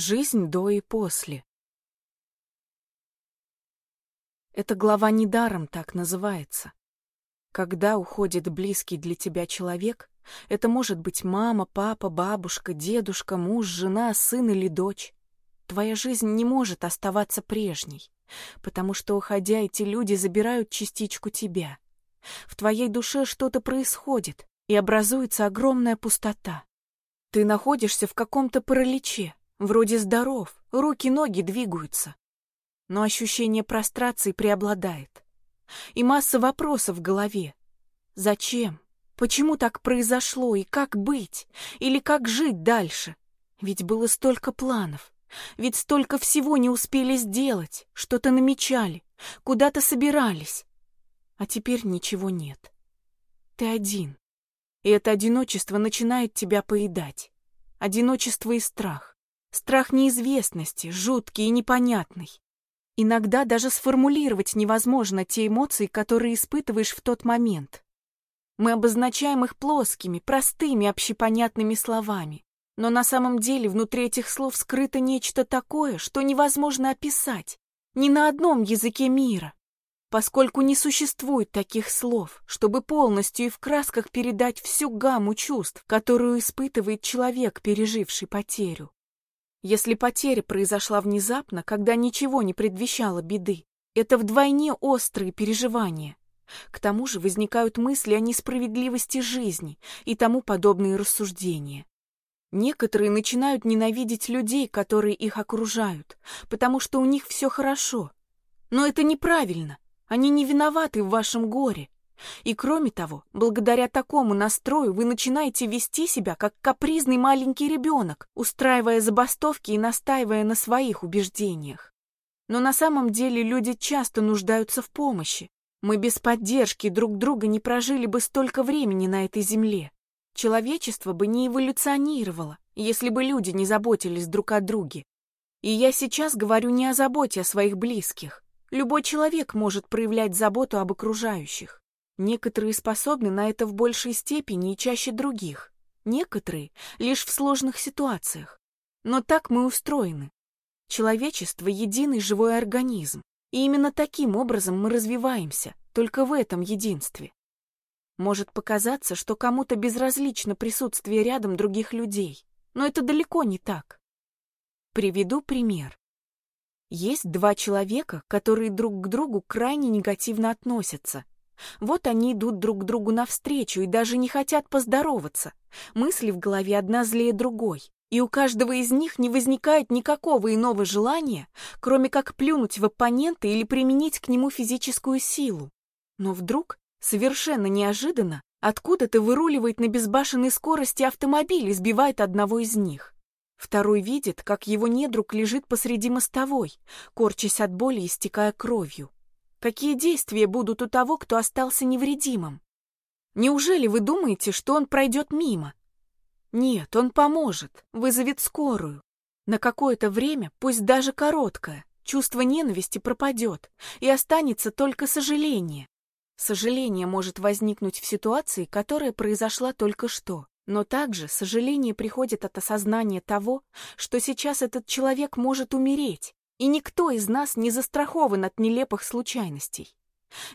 Жизнь до и после. Эта глава недаром так называется. Когда уходит близкий для тебя человек, это может быть мама, папа, бабушка, дедушка, муж, жена, сын или дочь. Твоя жизнь не может оставаться прежней, потому что, уходя, эти люди забирают частичку тебя. В твоей душе что-то происходит, и образуется огромная пустота. Ты находишься в каком-то параличе, Вроде здоров, руки-ноги двигаются. Но ощущение прострации преобладает. И масса вопросов в голове. Зачем? Почему так произошло и как быть? Или как жить дальше? Ведь было столько планов. Ведь столько всего не успели сделать, что-то намечали, куда-то собирались. А теперь ничего нет. Ты один. И это одиночество начинает тебя поедать. Одиночество и страх. Страх неизвестности, жуткий и непонятный. Иногда даже сформулировать невозможно те эмоции, которые испытываешь в тот момент. Мы обозначаем их плоскими, простыми, общепонятными словами. Но на самом деле внутри этих слов скрыто нечто такое, что невозможно описать ни на одном языке мира, поскольку не существует таких слов, чтобы полностью и в красках передать всю гамму чувств, которую испытывает человек, переживший потерю. Если потеря произошла внезапно, когда ничего не предвещало беды, это вдвойне острые переживания. К тому же возникают мысли о несправедливости жизни и тому подобные рассуждения. Некоторые начинают ненавидеть людей, которые их окружают, потому что у них все хорошо. Но это неправильно. Они не виноваты в вашем горе. И кроме того, благодаря такому настрою вы начинаете вести себя как капризный маленький ребенок, устраивая забастовки и настаивая на своих убеждениях. Но на самом деле люди часто нуждаются в помощи. Мы без поддержки друг друга не прожили бы столько времени на этой земле. Человечество бы не эволюционировало, если бы люди не заботились друг о друге. И я сейчас говорю не о заботе о своих близких. Любой человек может проявлять заботу об окружающих. Некоторые способны на это в большей степени и чаще других. Некоторые — лишь в сложных ситуациях. Но так мы устроены. Человечество — единый живой организм. И именно таким образом мы развиваемся, только в этом единстве. Может показаться, что кому-то безразлично присутствие рядом других людей, но это далеко не так. Приведу пример. Есть два человека, которые друг к другу крайне негативно относятся, вот они идут друг к другу навстречу и даже не хотят поздороваться. Мысли в голове одна злее другой. И у каждого из них не возникает никакого иного желания, кроме как плюнуть в оппонента или применить к нему физическую силу. Но вдруг, совершенно неожиданно, откуда-то выруливает на безбашенной скорости автомобиль и сбивает одного из них. Второй видит, как его недруг лежит посреди мостовой, корчась от боли и истекая кровью. Какие действия будут у того, кто остался невредимым? Неужели вы думаете, что он пройдет мимо? Нет, он поможет, вызовет скорую. На какое-то время, пусть даже короткое, чувство ненависти пропадет, и останется только сожаление. Сожаление может возникнуть в ситуации, которая произошла только что. Но также сожаление приходит от осознания того, что сейчас этот человек может умереть, и никто из нас не застрахован от нелепых случайностей.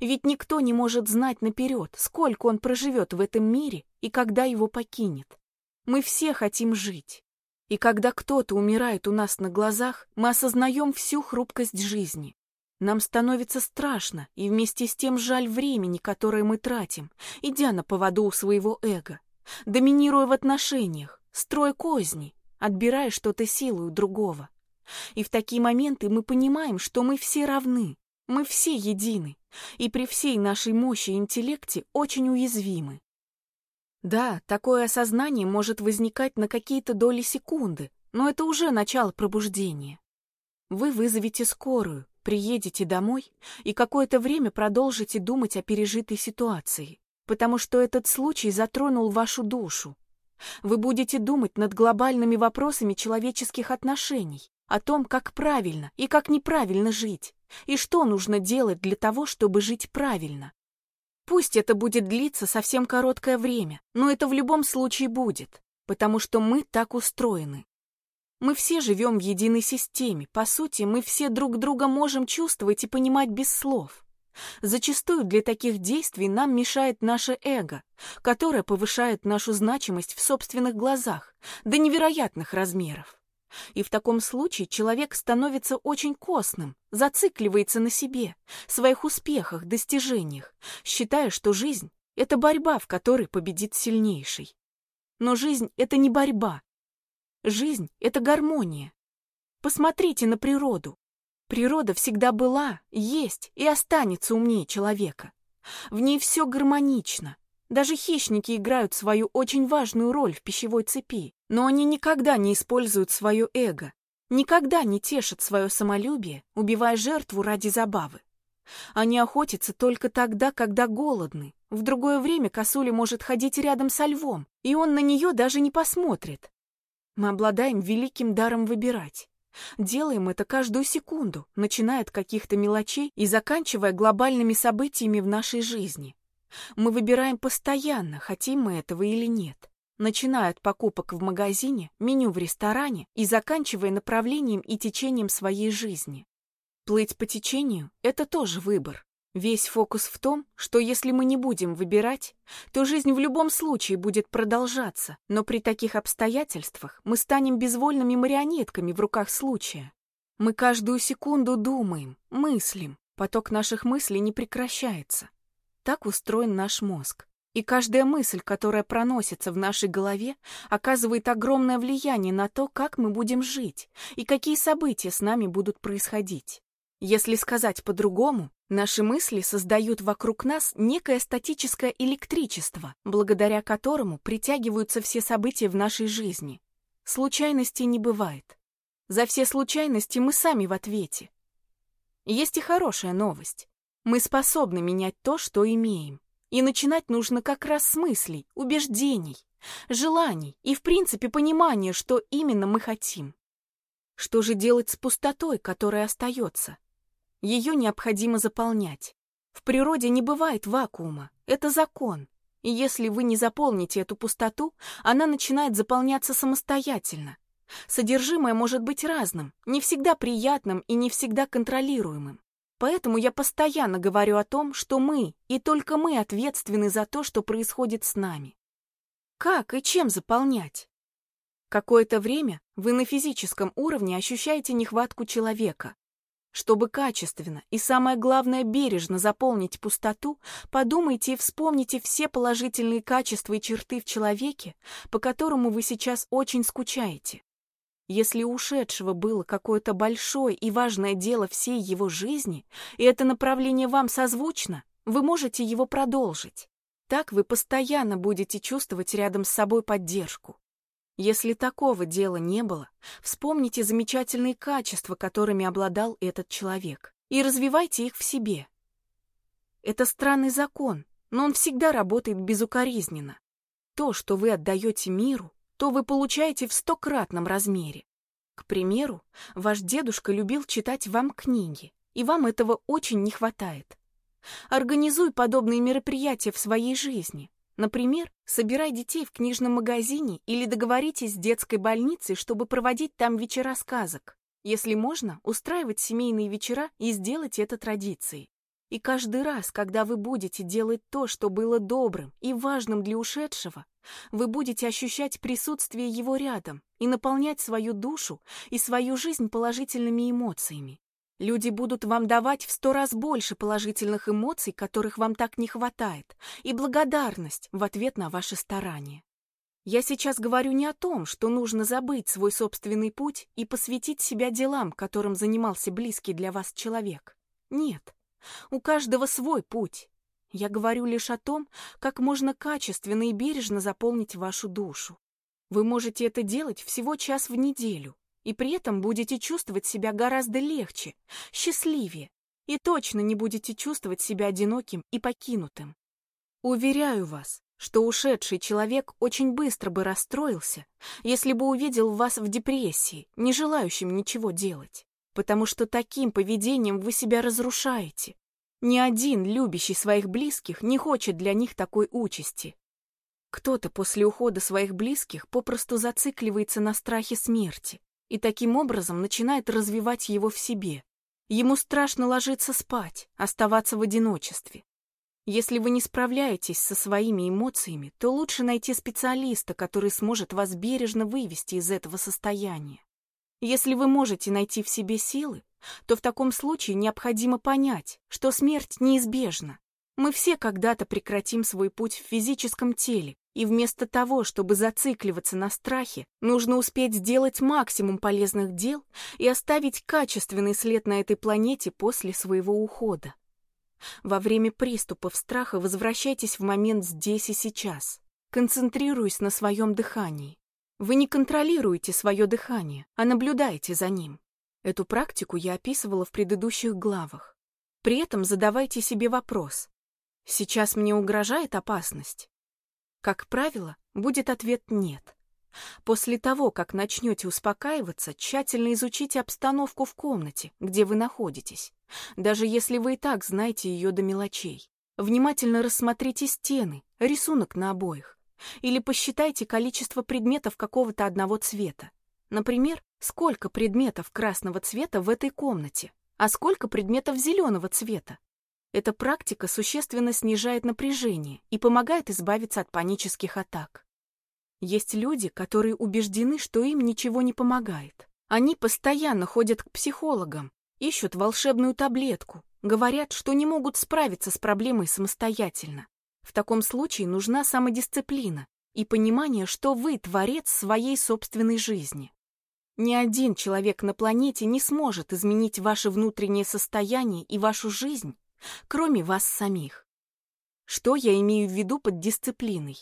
Ведь никто не может знать наперед, сколько он проживет в этом мире и когда его покинет. Мы все хотим жить. И когда кто-то умирает у нас на глазах, мы осознаем всю хрупкость жизни. Нам становится страшно и вместе с тем жаль времени, которое мы тратим, идя на поводу у своего эго, доминируя в отношениях, строя козни, отбирая что-то силу у другого. И в такие моменты мы понимаем, что мы все равны, мы все едины, и при всей нашей мощи и интеллекте очень уязвимы. Да, такое осознание может возникать на какие-то доли секунды, но это уже начало пробуждения. Вы вызовете скорую, приедете домой и какое-то время продолжите думать о пережитой ситуации, потому что этот случай затронул вашу душу. Вы будете думать над глобальными вопросами человеческих отношений, о том, как правильно и как неправильно жить, и что нужно делать для того, чтобы жить правильно. Пусть это будет длиться совсем короткое время, но это в любом случае будет, потому что мы так устроены. Мы все живем в единой системе. По сути, мы все друг друга можем чувствовать и понимать без слов. Зачастую для таких действий нам мешает наше эго, которое повышает нашу значимость в собственных глазах до невероятных размеров. И в таком случае человек становится очень костным, зацикливается на себе, своих успехах, достижениях, считая, что жизнь — это борьба, в которой победит сильнейший. Но жизнь — это не борьба. Жизнь — это гармония. Посмотрите на природу. Природа всегда была, есть и останется умнее человека. В ней все гармонично. Даже хищники играют свою очень важную роль в пищевой цепи, но они никогда не используют свое эго, никогда не тешат свое самолюбие, убивая жертву ради забавы. Они охотятся только тогда, когда голодны. В другое время косуля может ходить рядом со львом, и он на нее даже не посмотрит. Мы обладаем великим даром выбирать. Делаем это каждую секунду, начиная от каких-то мелочей и заканчивая глобальными событиями в нашей жизни. Мы выбираем постоянно, хотим мы этого или нет. Начиная от покупок в магазине, меню в ресторане и заканчивая направлением и течением своей жизни. Плыть по течению — это тоже выбор. Весь фокус в том, что если мы не будем выбирать, то жизнь в любом случае будет продолжаться, но при таких обстоятельствах мы станем безвольными марионетками в руках случая. Мы каждую секунду думаем, мыслим, поток наших мыслей не прекращается. Так устроен наш мозг. И каждая мысль, которая проносится в нашей голове, оказывает огромное влияние на то, как мы будем жить и какие события с нами будут происходить. Если сказать по-другому, наши мысли создают вокруг нас некое статическое электричество, благодаря которому притягиваются все события в нашей жизни. Случайностей не бывает. За все случайности мы сами в ответе. Есть и хорошая новость. Мы способны менять то, что имеем. И начинать нужно как раз с мыслей, убеждений, желаний и, в принципе, понимания, что именно мы хотим. Что же делать с пустотой, которая остается? Ее необходимо заполнять. В природе не бывает вакуума, это закон. И если вы не заполните эту пустоту, она начинает заполняться самостоятельно. Содержимое может быть разным, не всегда приятным и не всегда контролируемым. Поэтому я постоянно говорю о том, что мы, и только мы ответственны за то, что происходит с нами. Как и чем заполнять? Какое-то время вы на физическом уровне ощущаете нехватку человека, чтобы качественно и, самое главное, бережно заполнить пустоту, подумайте и вспомните все положительные качества и черты в человеке, по которому вы сейчас очень скучаете. Если у ушедшего было какое-то большое и важное дело всей его жизни, и это направление вам созвучно, вы можете его продолжить. Так вы постоянно будете чувствовать рядом с собой поддержку. Если такого дела не было, вспомните замечательные качества, которыми обладал этот человек, и развивайте их в себе. Это странный закон, но он всегда работает безукоризненно. То, что вы отдаете миру, то вы получаете в стократном размере. К примеру, ваш дедушка любил читать вам книги, и вам этого очень не хватает. Организуй подобные мероприятия в своей жизни, Например, собирай детей в книжном магазине или договоритесь с детской больницей, чтобы проводить там вечера сказок. Если можно, устраивать семейные вечера и сделать это традицией. И каждый раз, когда вы будете делать то, что было добрым и важным для ушедшего, вы будете ощущать присутствие его рядом и наполнять свою душу и свою жизнь положительными эмоциями. Люди будут вам давать в сто раз больше положительных эмоций, которых вам так не хватает, и благодарность в ответ на ваши старания. Я сейчас говорю не о том, что нужно забыть свой собственный путь и посвятить себя делам, которым занимался близкий для вас человек. Нет, у каждого свой путь. Я говорю лишь о том, как можно качественно и бережно заполнить вашу душу. Вы можете это делать всего час в неделю, и при этом будете чувствовать себя гораздо легче, счастливее, и точно не будете чувствовать себя одиноким и покинутым. Уверяю вас, что ушедший человек очень быстро бы расстроился, если бы увидел вас в депрессии, не желающим ничего делать, потому что таким поведением вы себя разрушаете. Ни один любящий своих близких не хочет для них такой участи. Кто-то после ухода своих близких попросту зацикливается на страхе смерти, и таким образом начинает развивать его в себе. Ему страшно ложиться спать, оставаться в одиночестве. Если вы не справляетесь со своими эмоциями, то лучше найти специалиста, который сможет вас бережно вывести из этого состояния. Если вы можете найти в себе силы, то в таком случае необходимо понять, что смерть неизбежна. Мы все когда-то прекратим свой путь в физическом теле, и вместо того, чтобы зацикливаться на страхе, нужно успеть сделать максимум полезных дел и оставить качественный след на этой планете после своего ухода. Во время приступов страха возвращайтесь в момент здесь и сейчас, концентрируясь на своем дыхании. Вы не контролируете свое дыхание, а наблюдаете за ним. Эту практику я описывала в предыдущих главах. При этом задавайте себе вопрос. Сейчас мне угрожает опасность? Как правило, будет ответ «нет». После того, как начнете успокаиваться, тщательно изучите обстановку в комнате, где вы находитесь, даже если вы и так знаете ее до мелочей. Внимательно рассмотрите стены, рисунок на обоих, или посчитайте количество предметов какого-то одного цвета. Например, сколько предметов красного цвета в этой комнате, а сколько предметов зеленого цвета. Эта практика существенно снижает напряжение и помогает избавиться от панических атак. Есть люди, которые убеждены, что им ничего не помогает. Они постоянно ходят к психологам, ищут волшебную таблетку, говорят, что не могут справиться с проблемой самостоятельно. В таком случае нужна самодисциплина и понимание, что вы творец своей собственной жизни. Ни один человек на планете не сможет изменить ваше внутреннее состояние и вашу жизнь, кроме вас самих. Что я имею в виду под дисциплиной?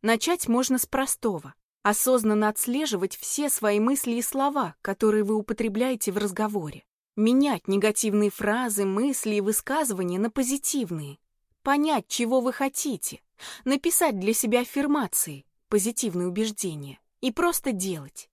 Начать можно с простого. Осознанно отслеживать все свои мысли и слова, которые вы употребляете в разговоре. Менять негативные фразы, мысли и высказывания на позитивные. Понять, чего вы хотите. Написать для себя аффирмации, позитивные убеждения. И просто делать.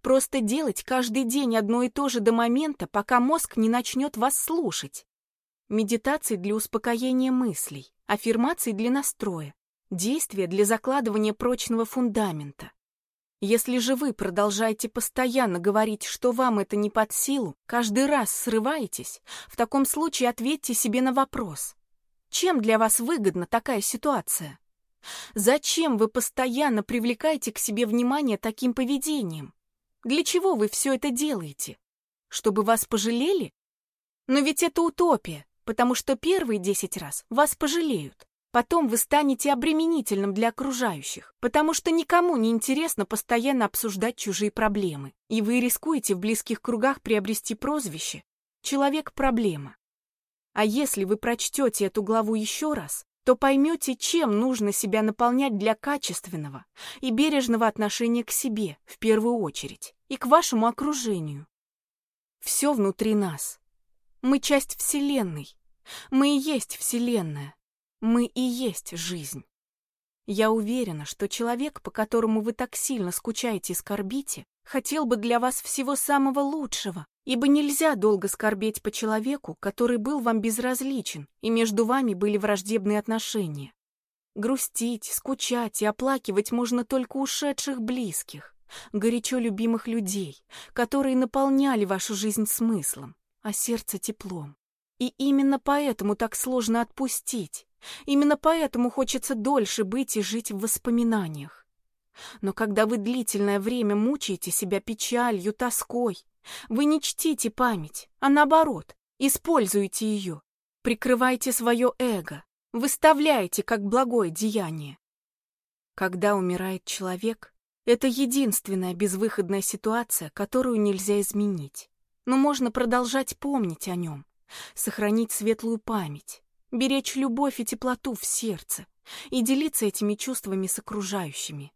Просто делать каждый день одно и то же до момента, пока мозг не начнет вас слушать. Медитации для успокоения мыслей, аффирмации для настроя, действия для закладывания прочного фундамента. Если же вы продолжаете постоянно говорить, что вам это не под силу, каждый раз срываетесь, в таком случае ответьте себе на вопрос. Чем для вас выгодна такая ситуация? Зачем вы постоянно привлекаете к себе внимание таким поведением? Для чего вы все это делаете? Чтобы вас пожалели? Но ведь это утопия потому что первые десять раз вас пожалеют. Потом вы станете обременительным для окружающих, потому что никому не интересно постоянно обсуждать чужие проблемы, и вы рискуете в близких кругах приобрести прозвище «человек-проблема». А если вы прочтете эту главу еще раз, то поймете, чем нужно себя наполнять для качественного и бережного отношения к себе, в первую очередь, и к вашему окружению. Все внутри нас. Мы часть Вселенной. Мы и есть Вселенная. Мы и есть жизнь. Я уверена, что человек, по которому вы так сильно скучаете и скорбите, хотел бы для вас всего самого лучшего, ибо нельзя долго скорбеть по человеку, который был вам безразличен, и между вами были враждебные отношения. Грустить, скучать и оплакивать можно только ушедших близких, горячо любимых людей, которые наполняли вашу жизнь смыслом а сердце теплом. И именно поэтому так сложно отпустить. Именно поэтому хочется дольше быть и жить в воспоминаниях. Но когда вы длительное время мучаете себя печалью, тоской, вы не чтите память, а наоборот, используете ее, прикрываете свое эго, выставляете как благое деяние. Когда умирает человек, это единственная безвыходная ситуация, которую нельзя изменить но можно продолжать помнить о нем, сохранить светлую память, беречь любовь и теплоту в сердце и делиться этими чувствами с окружающими.